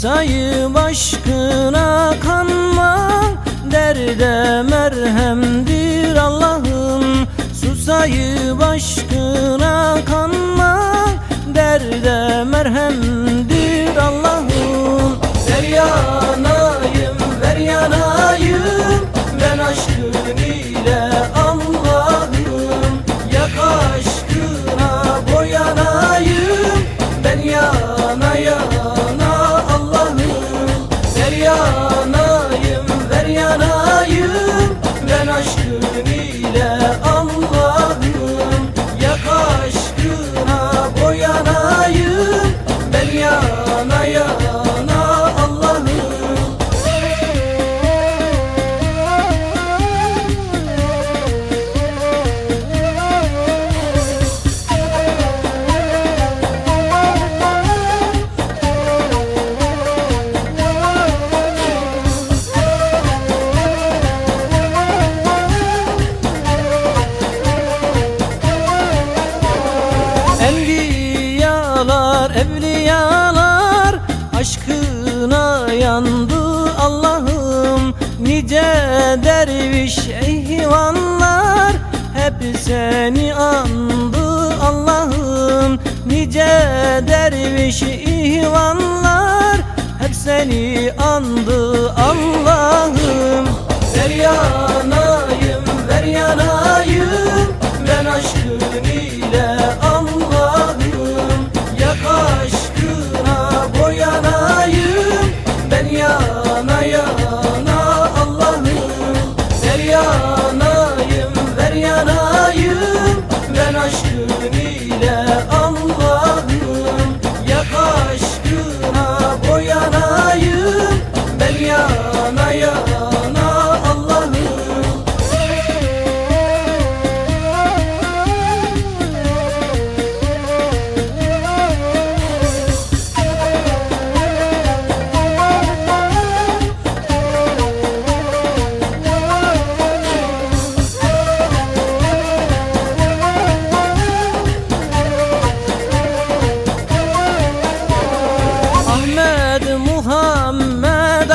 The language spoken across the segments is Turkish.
Susayı aşkına kanmak Derde merhemdir Allah'ım. Susayı aşkına kanmak Derde merhemdir aşkına Evliyalar Aşkına yandı Allah'ım Nice derviş ihvanlar Hep seni andı Allah'ım. Nice derviş ihvanlar Hep seni andı Allah'ım. Ver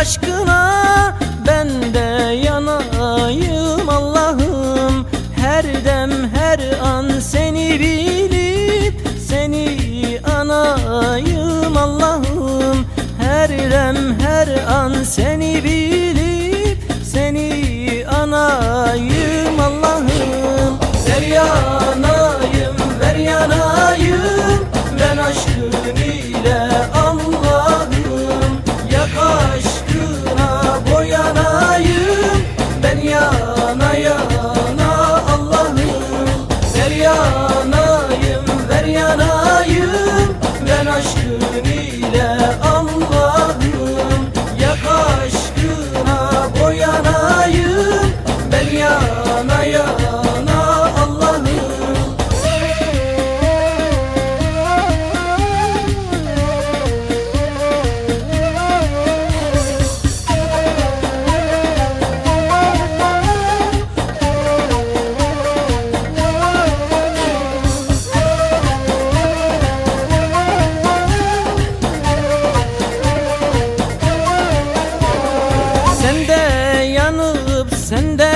aşkına ben de yanayım Allah'ım. Her dem her an seni bilip seni anayım Allah'ım. Her dem her an seni bilip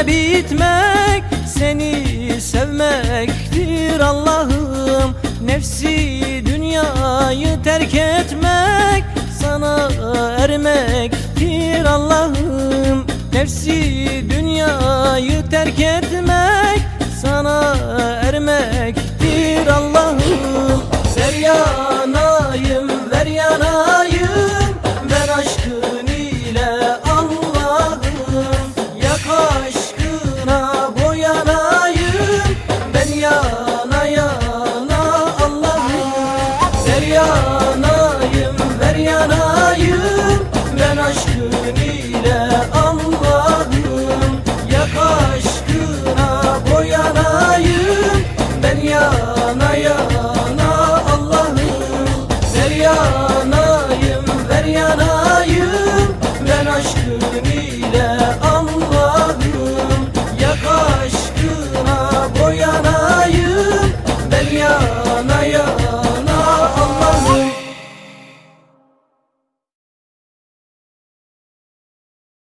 bitmek Seni sevmektir Allah'ım. Nefsi dünyayı terk etmek Sana ermektir Allah'ım. Nefsi dünyayı terk etmek Sana